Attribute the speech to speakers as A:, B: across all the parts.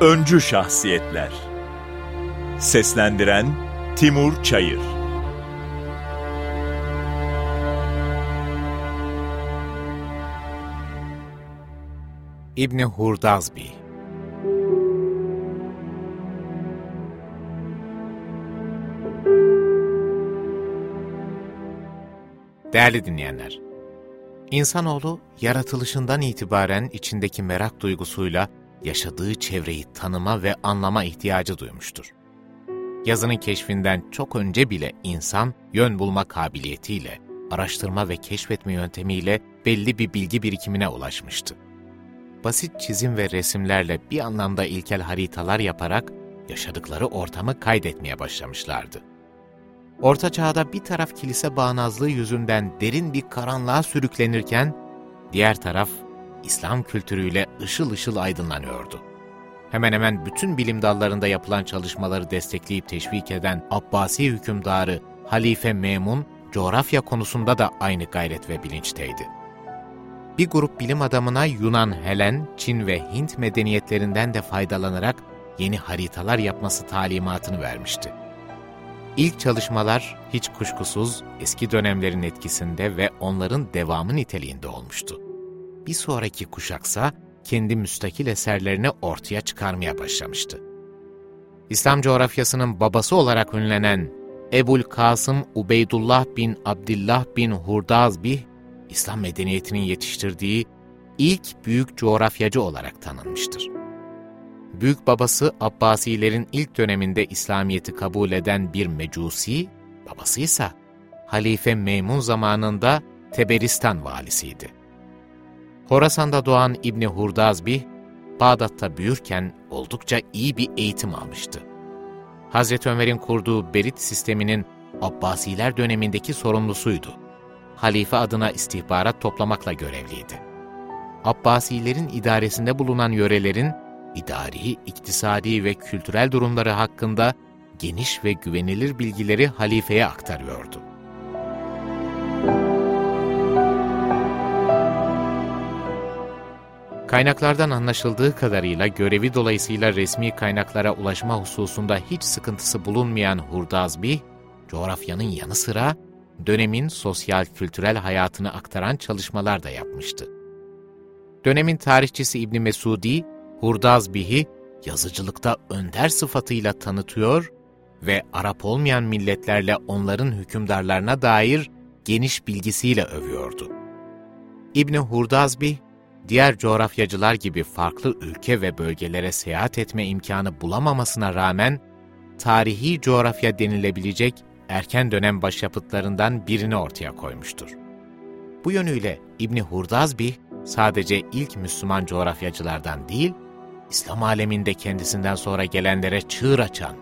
A: Öncü Şahsiyetler. Seslendiren Timur Çayır.
B: İbni Hurdazbi. Değerli dinleyenler, İnsanoğlu yaratılışından itibaren içindeki merak duygusuyla yaşadığı çevreyi tanıma ve anlama ihtiyacı duymuştur. Yazının keşfinden çok önce bile insan yön bulma kabiliyetiyle, araştırma ve keşfetme yöntemiyle belli bir bilgi birikimine ulaşmıştı. Basit çizim ve resimlerle bir anlamda ilkel haritalar yaparak yaşadıkları ortamı kaydetmeye başlamışlardı. Orta Çağ'da bir taraf kilise bağnazlığı yüzünden derin bir karanlığa sürüklenirken, diğer taraf İslam kültürüyle ışıl ışıl aydınlanıyordu. Hemen hemen bütün bilim dallarında yapılan çalışmaları destekleyip teşvik eden Abbasi hükümdarı Halife Memun, coğrafya konusunda da aynı gayret ve bilinçteydi. Bir grup bilim adamına Yunan, Helen, Çin ve Hint medeniyetlerinden de faydalanarak yeni haritalar yapması talimatını vermişti. İlk çalışmalar hiç kuşkusuz eski dönemlerin etkisinde ve onların devamı niteliğinde olmuştu. Bir sonraki kuşaksa kendi müstakil eserlerini ortaya çıkarmaya başlamıştı. İslam coğrafyasının babası olarak ünlenen Ebul Kasım Ubeydullah bin Abdullah bin Hurdazbih, İslam medeniyetinin yetiştirdiği ilk büyük coğrafyacı olarak tanınmıştır. Büyük babası Abbasilerin ilk döneminde İslamiyet'i kabul eden bir mecusi, babası ise Halife Meymun zamanında Teberistan valisiydi. Horasan'da doğan İbni Hurdazbih, Bağdat'ta büyürken oldukça iyi bir eğitim almıştı. Hazreti Ömer'in kurduğu Berit sisteminin Abbasiler dönemindeki sorumlusuydu. Halife adına istihbarat toplamakla görevliydi. Abbasilerin idaresinde bulunan yörelerin idari, iktisadi ve kültürel durumları hakkında geniş ve güvenilir bilgileri halifeye aktarıyordu. Kaynaklardan anlaşıldığı kadarıyla görevi dolayısıyla resmi kaynaklara ulaşma hususunda hiç sıkıntısı bulunmayan Hurdazbih, coğrafyanın yanı sıra dönemin sosyal-kültürel hayatını aktaran çalışmalar da yapmıştı. Dönemin tarihçisi İbni Mesudi, Hurdazbih'i yazıcılıkta önder sıfatıyla tanıtıyor ve Arap olmayan milletlerle onların hükümdarlarına dair geniş bilgisiyle övüyordu. İbni Hurdazbih, diğer coğrafyacılar gibi farklı ülke ve bölgelere seyahat etme imkanı bulamamasına rağmen, tarihi coğrafya denilebilecek erken dönem başyapıtlarından birini ortaya koymuştur. Bu yönüyle İbni Hurdazbih, sadece ilk Müslüman coğrafyacılardan değil, İslam aleminde kendisinden sonra gelenlere çığır açan,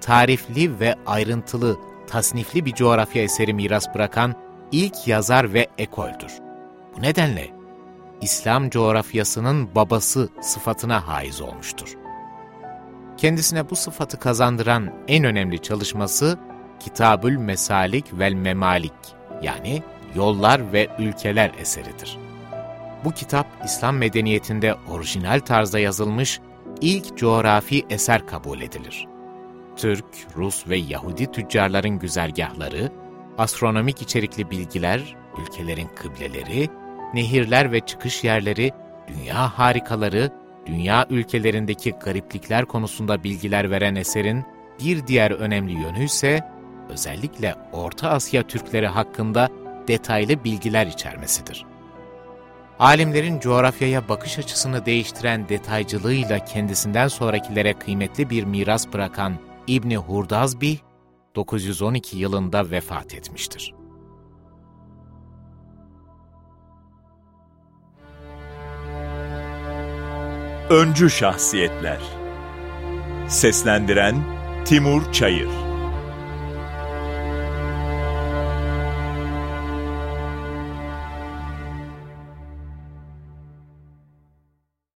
B: tarifli ve ayrıntılı, tasnifli bir coğrafya eseri miras bırakan ilk yazar ve ekoldür. Bu nedenle İslam coğrafyasının babası sıfatına haiz olmuştur. Kendisine bu sıfatı kazandıran en önemli çalışması Kitabül Mesalik vel Memalik yani Yollar ve Ülkeler eseridir. Bu kitap İslam medeniyetinde orijinal tarzda yazılmış ilk coğrafi eser kabul edilir. Türk, Rus ve Yahudi tüccarların güzergahları, astronomik içerikli bilgiler, ülkelerin kıbleleri, nehirler ve çıkış yerleri, dünya harikaları, dünya ülkelerindeki gariplikler konusunda bilgiler veren eserin bir diğer önemli yönü ise özellikle Orta Asya Türkleri hakkında detaylı bilgiler içermesidir. Alimlerin coğrafyaya bakış açısını değiştiren detaycılığıyla kendisinden sonrakilere kıymetli bir miras bırakan İbni Hurdazbih, 912 yılında vefat etmiştir.
A: Öncü Şahsiyetler. Seslendiren Timur Çayır